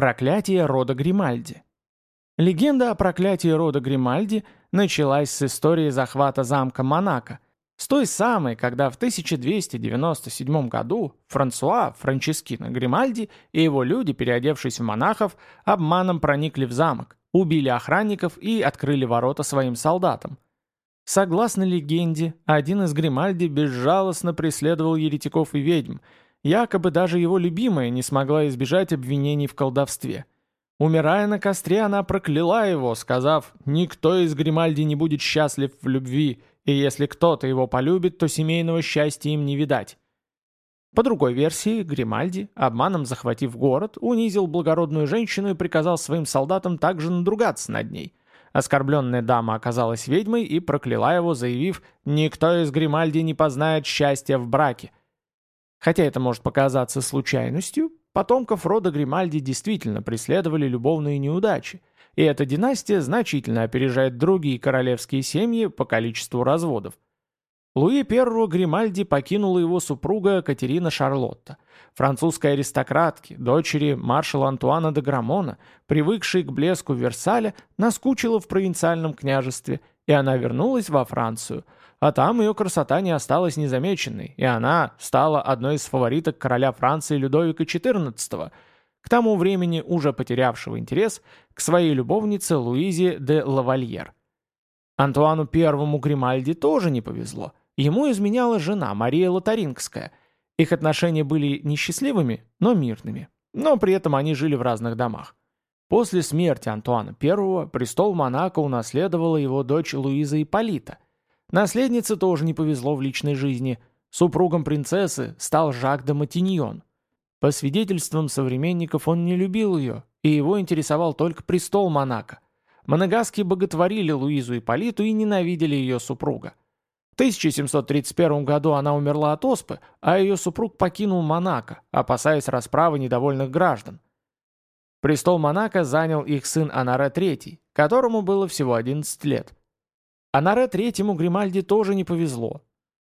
Проклятие рода Гримальди. Легенда о проклятии рода Гримальди началась с истории захвата замка Монако, с той самой, когда в 1297 году Франсуа Франческино Гримальди и его люди, переодевшись в монахов, обманом проникли в замок, убили охранников и открыли ворота своим солдатам. Согласно легенде, один из Гримальди безжалостно преследовал еретиков и ведьм, якобы даже его любимая не смогла избежать обвинений в колдовстве. Умирая на костре, она прокляла его, сказав «Никто из Гримальди не будет счастлив в любви, и если кто-то его полюбит, то семейного счастья им не видать». По другой версии, Гримальди, обманом захватив город, унизил благородную женщину и приказал своим солдатам также надругаться над ней. Оскорбленная дама оказалась ведьмой и прокляла его, заявив «Никто из Гримальди не познает счастья в браке». Хотя это может показаться случайностью, потомков рода Гримальди действительно преследовали любовные неудачи, и эта династия значительно опережает другие королевские семьи по количеству разводов. Луи I Гримальди покинула его супруга Катерина Шарлотта, французской аристократки, дочери маршала Антуана де Грамона, привыкшей к блеску Версаля, наскучила в провинциальном княжестве, и она вернулась во Францию – а там ее красота не осталась незамеченной, и она стала одной из фавориток короля Франции Людовика XIV, к тому времени уже потерявшего интерес к своей любовнице Луизе де Лавальер. Антуану I Гримальди тоже не повезло. Ему изменяла жена Мария Лотарингская. Их отношения были несчастливыми, но мирными. Но при этом они жили в разных домах. После смерти Антуана I престол Монако унаследовала его дочь Луиза Ипполита – Наследнице тоже не повезло в личной жизни. Супругом принцессы стал Жак де Матиньон. По свидетельствам современников, он не любил ее, и его интересовал только престол Монако. Моneгаски боготворили Луизу и Политу и ненавидели ее супруга. В 1731 году она умерла от оспы, а ее супруг покинул Монако, опасаясь расправы недовольных граждан. Престол Монако занял их сын Анаре III, которому было всего 11 лет. А Наре Третьему Гримальди тоже не повезло.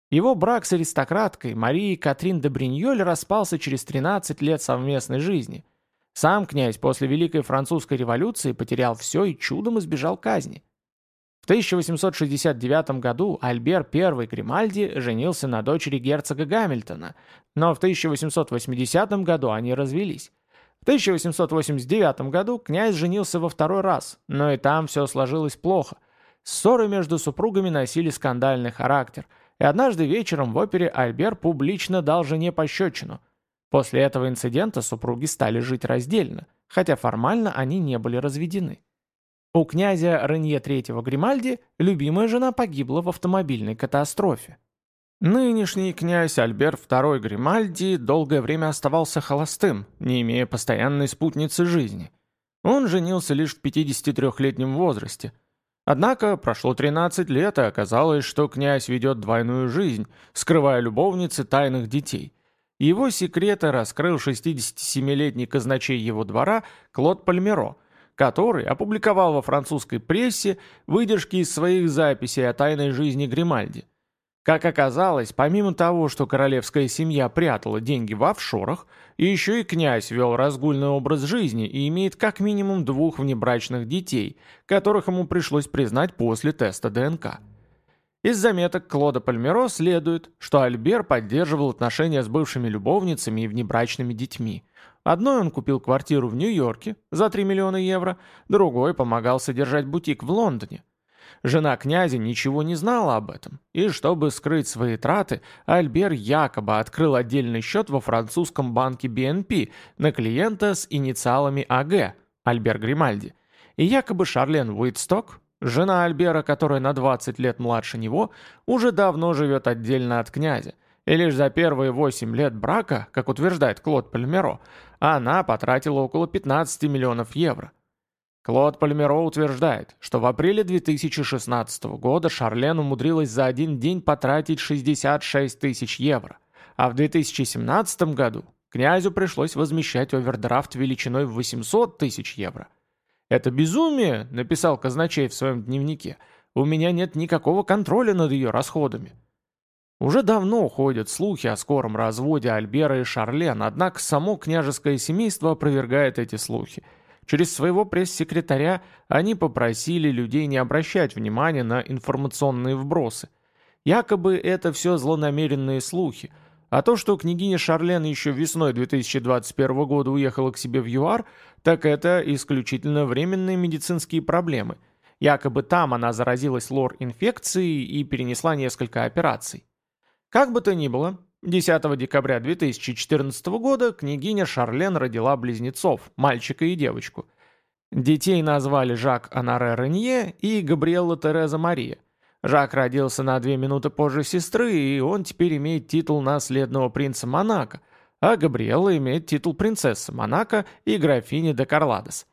Его брак с аристократкой Марией Катрин де Бриньоль распался через 13 лет совместной жизни. Сам князь после Великой Французской революции потерял все и чудом избежал казни. В 1869 году Альбер I Гримальди женился на дочери герцога Гамильтона, но в 1880 году они развелись. В 1889 году князь женился во второй раз, но и там все сложилось плохо – Ссоры между супругами носили скандальный характер, и однажды вечером в опере Альбер публично дал жене пощечину. После этого инцидента супруги стали жить раздельно, хотя формально они не были разведены. У князя Ренье III Гримальди любимая жена погибла в автомобильной катастрофе. Нынешний князь Альбер II Гримальди долгое время оставался холостым, не имея постоянной спутницы жизни. Он женился лишь в 53-летнем возрасте – Однако прошло 13 лет, и оказалось, что князь ведет двойную жизнь, скрывая любовницы тайных детей. Его секреты раскрыл 67-летний казначей его двора Клод Пальмеро, который опубликовал во французской прессе выдержки из своих записей о тайной жизни Гримальди. Как оказалось, помимо того, что королевская семья прятала деньги в офшорах, еще и князь вел разгульный образ жизни и имеет как минимум двух внебрачных детей, которых ему пришлось признать после теста ДНК. Из заметок Клода Пальмеро следует, что Альбер поддерживал отношения с бывшими любовницами и внебрачными детьми. Одной он купил квартиру в Нью-Йорке за 3 миллиона евро, другой помогал содержать бутик в Лондоне. Жена князя ничего не знала об этом, и чтобы скрыть свои траты, Альбер якобы открыл отдельный счет во французском банке BNP на клиента с инициалами АГ, Альбер Гримальди, и якобы Шарлен Уитсток, жена Альбера, которая на 20 лет младше него, уже давно живет отдельно от князя, и лишь за первые 8 лет брака, как утверждает Клод Пальмеро, она потратила около 15 миллионов евро. Клод Пальмеро утверждает, что в апреле 2016 года Шарлен умудрилась за один день потратить 66 тысяч евро, а в 2017 году князю пришлось возмещать овердрафт величиной в 800 тысяч евро. «Это безумие», — написал казначей в своем дневнике, — «у меня нет никакого контроля над ее расходами». Уже давно ходят слухи о скором разводе Альбера и Шарлен, однако само княжеское семейство опровергает эти слухи. Через своего пресс-секретаря они попросили людей не обращать внимания на информационные вбросы. Якобы это все злонамеренные слухи, а то, что княгиня Шарлен еще весной 2021 года уехала к себе в ЮАР, так это исключительно временные медицинские проблемы. Якобы там она заразилась лор-инфекцией и перенесла несколько операций. Как бы то ни было, 10 декабря 2014 года княгиня Шарлен родила близнецов, мальчика и девочку. Детей назвали Жак Анаре Ренье и Габриэлла Тереза Мария. Жак родился на две минуты позже сестры, и он теперь имеет титул наследного принца Монако, а Габриэлла имеет титул принцессы Монако и графини де Карладес.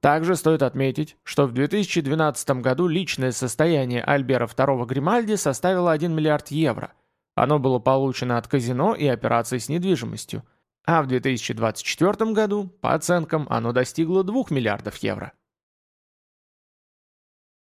Также стоит отметить, что в 2012 году личное состояние Альбера II Гримальди составило 1 миллиард евро. Оно было получено от казино и операций с недвижимостью. А в 2024 году, по оценкам, оно достигло 2 миллиардов евро.